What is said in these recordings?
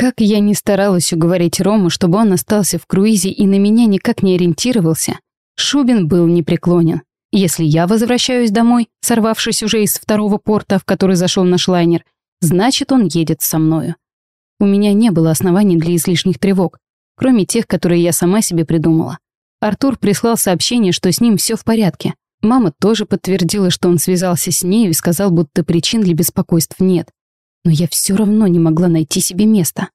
Как я не старалась уговорить Рому, чтобы он остался в круизе и на меня никак не ориентировался, Шубин был непреклонен. Если я возвращаюсь домой, сорвавшись уже из второго порта, в который зашел наш лайнер, значит, он едет со мною. У меня не было оснований для излишних тревог, кроме тех, которые я сама себе придумала. Артур прислал сообщение, что с ним все в порядке. Мама тоже подтвердила, что он связался с ней и сказал, будто причин для беспокойств нет. Но я все равно не могла найти себе места.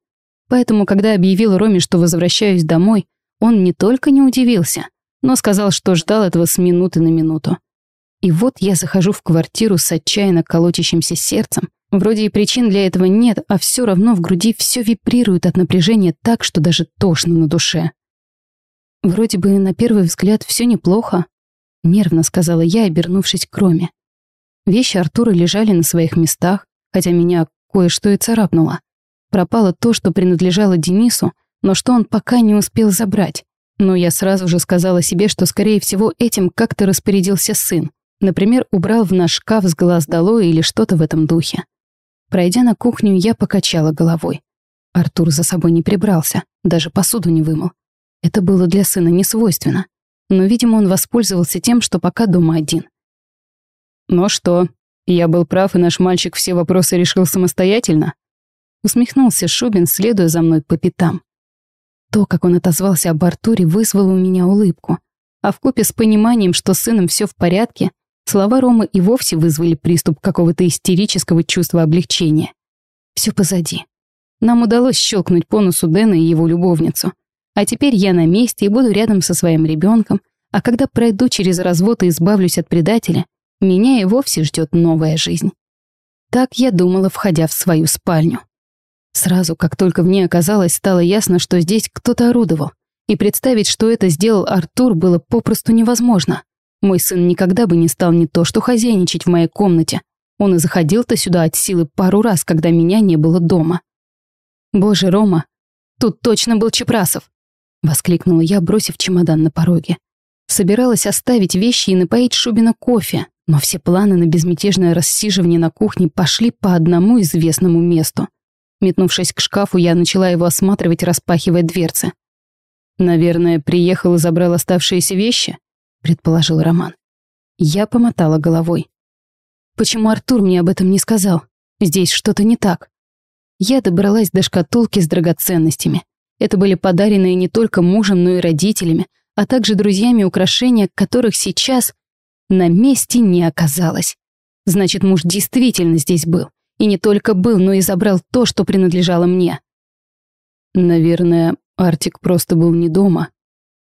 Поэтому, когда объявила Роме, что возвращаюсь домой, он не только не удивился, но сказал, что ждал этого с минуты на минуту. И вот я захожу в квартиру с отчаянно колотящимся сердцем. Вроде и причин для этого нет, а все равно в груди все вибрирует от напряжения так, что даже тошно на душе. Вроде бы на первый взгляд все неплохо, нервно сказала я, обернувшись к Роме. Вещи Артура лежали на своих местах, хотя меня кое-что и царапнуло. Пропало то, что принадлежало Денису, но что он пока не успел забрать. Но я сразу же сказала себе, что, скорее всего, этим как-то распорядился сын. Например, убрал в наш шкаф с глаз долой или что-то в этом духе. Пройдя на кухню, я покачала головой. Артур за собой не прибрался, даже посуду не вымыл. Это было для сына не свойственно. Но, видимо, он воспользовался тем, что пока дома один. «Ну что, я был прав, и наш мальчик все вопросы решил самостоятельно?» Усмехнулся Шубин, следуя за мной по пятам. То, как он отозвался об Артуре, вызвало у меня улыбку. А вкупе с пониманием, что с сыном все в порядке, слова Ромы и вовсе вызвали приступ какого-то истерического чувства облегчения. Все позади. Нам удалось щелкнуть по носу Дэна и его любовницу. А теперь я на месте и буду рядом со своим ребенком, а когда пройду через развод и избавлюсь от предателя, меня и вовсе ждет новая жизнь. Так я думала, входя в свою спальню. Сразу, как только в ней оказалось, стало ясно, что здесь кто-то орудовал. И представить, что это сделал Артур, было попросту невозможно. Мой сын никогда бы не стал не то что хозяйничать в моей комнате. Он и заходил-то сюда от силы пару раз, когда меня не было дома. «Боже, Рома, тут точно был Чепрасов!» Воскликнула я, бросив чемодан на пороге. Собиралась оставить вещи и напоить Шубина кофе, но все планы на безмятежное рассиживание на кухне пошли по одному известному месту. Метнувшись к шкафу, я начала его осматривать, распахивая дверцы. «Наверное, приехал и забрал оставшиеся вещи?» — предположил Роман. Я помотала головой. «Почему Артур мне об этом не сказал? Здесь что-то не так». Я добралась до шкатулки с драгоценностями. Это были подаренные не только мужем, но и родителями, а также друзьями украшения, которых сейчас на месте не оказалось. Значит, муж действительно здесь был. И не только был, но и забрал то, что принадлежало мне. Наверное, Артик просто был не дома.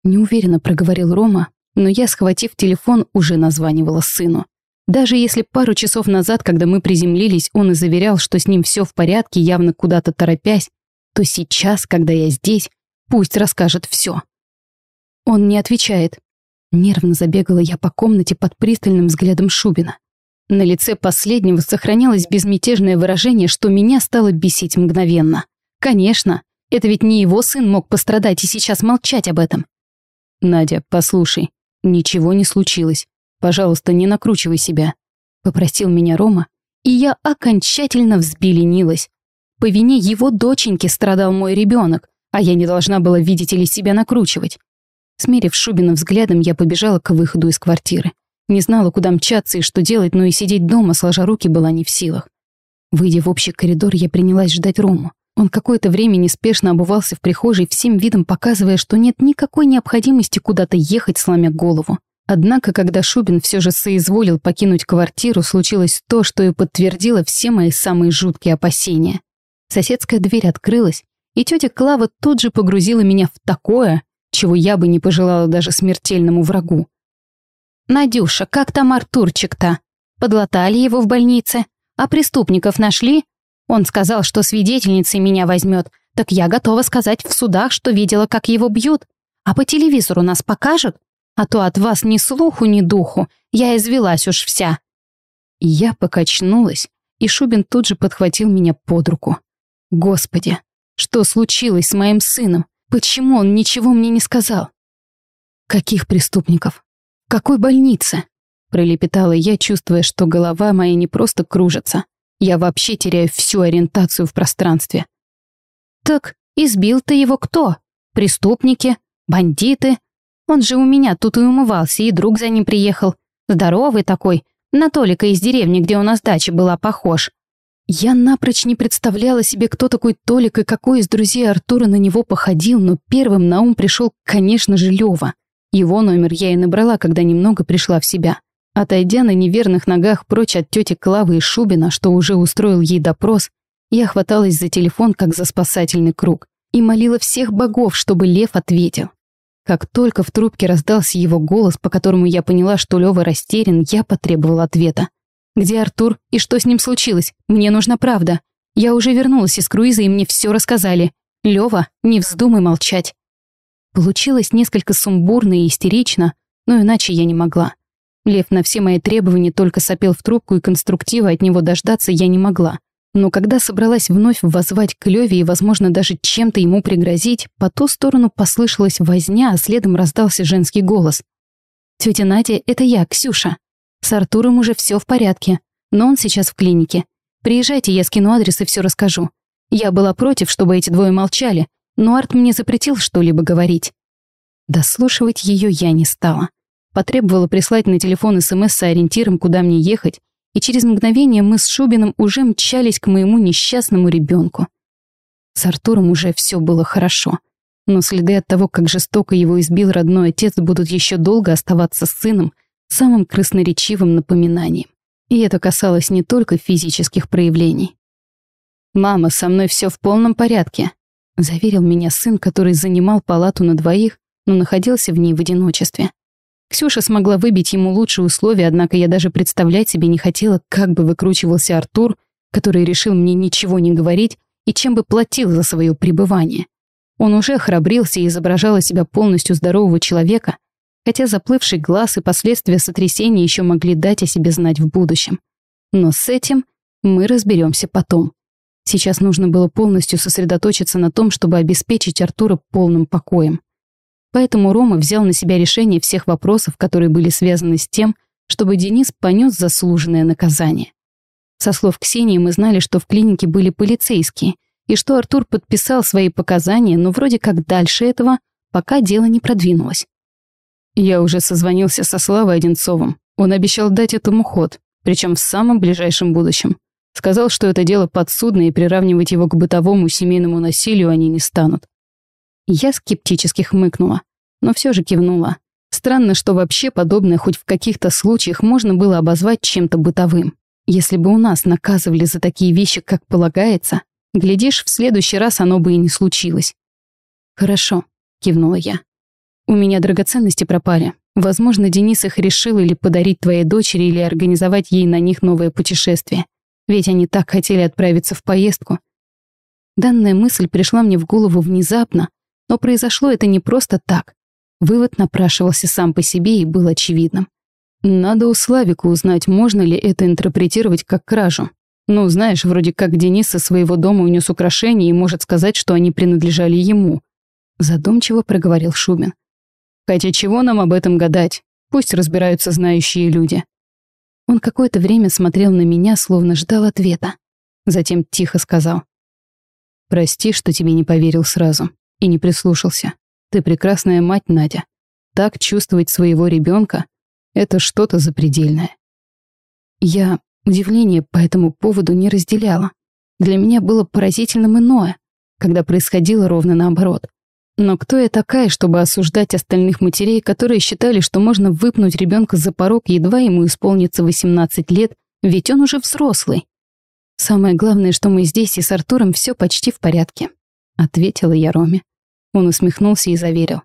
Неуверенно проговорил Рома, но я, схватив телефон, уже названивала сыну. Даже если пару часов назад, когда мы приземлились, он и заверял, что с ним все в порядке, явно куда-то торопясь, то сейчас, когда я здесь, пусть расскажет все. Он не отвечает. Нервно забегала я по комнате под пристальным взглядом Шубина. На лице последнего сохранялось безмятежное выражение, что меня стало бесить мгновенно. Конечно, это ведь не его сын мог пострадать и сейчас молчать об этом. «Надя, послушай, ничего не случилось. Пожалуйста, не накручивай себя», — попросил меня Рома, и я окончательно взбеленилась. По вине его доченьки страдал мой ребенок, а я не должна была видеть или себя накручивать. Смерив Шубина взглядом, я побежала к выходу из квартиры. Не знала, куда мчаться и что делать, но и сидеть дома, сложа руки, была не в силах. Выйдя в общий коридор, я принялась ждать Рому. Он какое-то время неспешно обувался в прихожей, всем видом показывая, что нет никакой необходимости куда-то ехать, сломя голову. Однако, когда Шубин все же соизволил покинуть квартиру, случилось то, что и подтвердило все мои самые жуткие опасения. Соседская дверь открылась, и тетя Клава тут же погрузила меня в такое, чего я бы не пожелала даже смертельному врагу. «Надюша, как там Артурчик-то? Подлатали его в больнице? А преступников нашли? Он сказал, что свидетельницей меня возьмет, так я готова сказать в судах, что видела, как его бьют. А по телевизору нас покажут? А то от вас ни слуху, ни духу. Я извелась уж вся». Я покачнулась, и Шубин тут же подхватил меня под руку. «Господи, что случилось с моим сыном? Почему он ничего мне не сказал?» «Каких преступников?» какой больнице?» Пролепетала я, чувствуя, что голова моя не просто кружится. Я вообще теряю всю ориентацию в пространстве. Так избил-то его кто? Преступники? Бандиты? Он же у меня тут и умывался, и друг за ним приехал. Здоровый такой, на Толика из деревни, где у нас дача была, похож. Я напрочь не представляла себе, кто такой Толик и какой из друзей Артура на него походил, но первым на ум пришел, конечно же, Лёва. Его номер я и набрала, когда немного пришла в себя. Отойдя на неверных ногах прочь от тети Клавы и Шубина, что уже устроил ей допрос, я хваталась за телефон, как за спасательный круг, и молила всех богов, чтобы Лев ответил. Как только в трубке раздался его голос, по которому я поняла, что Лёва растерян, я потребовала ответа. «Где Артур? И что с ним случилось? Мне нужна правда. Я уже вернулась из круиза, и мне все рассказали. Лёва, не вздумай молчать». Получилось несколько сумбурно и истерично, но иначе я не могла. Лев на все мои требования только сопел в трубку, и конструктива от него дождаться я не могла. Но когда собралась вновь воззвать к Леве и, возможно, даже чем-то ему пригрозить, по ту сторону послышалась возня, а следом раздался женский голос. «Тетя Надя, это я, Ксюша. С Артуром уже все в порядке, но он сейчас в клинике. Приезжайте, я скину адрес и все расскажу. Я была против, чтобы эти двое молчали, но Арт мне запретил что-либо говорить». Дослушивать ее я не стала. Потребовала прислать на телефон СМС с ориентиром, куда мне ехать, и через мгновение мы с Шубиным уже мчались к моему несчастному ребенку. С Артуром уже все было хорошо, но следы от того, как жестоко его избил родной отец, будут еще долго оставаться с сыном самым красноречивым напоминанием. И это касалось не только физических проявлений. «Мама, со мной все в полном порядке», — заверил меня сын, который занимал палату на двоих, но находился в ней в одиночестве. Ксюша смогла выбить ему лучшие условия, однако я даже представлять себе не хотела, как бы выкручивался Артур, который решил мне ничего не говорить и чем бы платил за свое пребывание. Он уже храбрился и изображал из себя полностью здорового человека, хотя заплывший глаз и последствия сотрясения еще могли дать о себе знать в будущем. Но с этим мы разберемся потом. Сейчас нужно было полностью сосредоточиться на том, чтобы обеспечить Артура полным покоем. Поэтому Рома взял на себя решение всех вопросов, которые были связаны с тем, чтобы Денис понес заслуженное наказание. Со слов Ксении мы знали, что в клинике были полицейские, и что Артур подписал свои показания, но вроде как дальше этого пока дело не продвинулось. Я уже созвонился со Славой Одинцовым. Он обещал дать этому ход, причем в самом ближайшем будущем. Сказал, что это дело подсудное и приравнивать его к бытовому семейному насилию они не станут. Я скептически хмыкнула, но все же кивнула. Странно, что вообще подобное хоть в каких-то случаях можно было обозвать чем-то бытовым. Если бы у нас наказывали за такие вещи, как полагается, глядишь, в следующий раз оно бы и не случилось. «Хорошо», — кивнула я. «У меня драгоценности пропали. Возможно, Денис их решил или подарить твоей дочери, или организовать ей на них новое путешествие. Ведь они так хотели отправиться в поездку». Данная мысль пришла мне в голову внезапно, но произошло это не просто так. Вывод напрашивался сам по себе и был очевидным. Надо у Славика узнать, можно ли это интерпретировать как кражу. Ну, знаешь, вроде как Денис со своего дома унес украшения и может сказать, что они принадлежали ему. Задумчиво проговорил Шубин. Хотя чего нам об этом гадать? Пусть разбираются знающие люди. Он какое-то время смотрел на меня, словно ждал ответа. Затем тихо сказал. «Прости, что тебе не поверил сразу и не прислушался. Ты прекрасная мать, Надя. Так чувствовать своего ребенка — это что-то запредельное. Я удивление по этому поводу не разделяла. Для меня было поразительным иное, когда происходило ровно наоборот. Но кто я такая, чтобы осуждать остальных матерей, которые считали, что можно выпнуть ребенка за порог, едва ему исполнится 18 лет, ведь он уже взрослый? Самое главное, что мы здесь и с Артуром все почти в порядке, ответила я Роме. Он усмехнулся и заверил.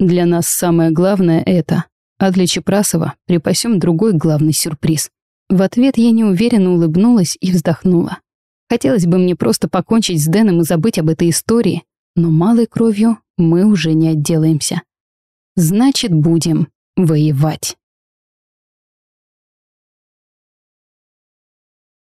«Для нас самое главное это, а для Чепрасова припасем другой главный сюрприз». В ответ я неуверенно улыбнулась и вздохнула. Хотелось бы мне просто покончить с Дэном и забыть об этой истории, но малой кровью мы уже не отделаемся. Значит, будем воевать.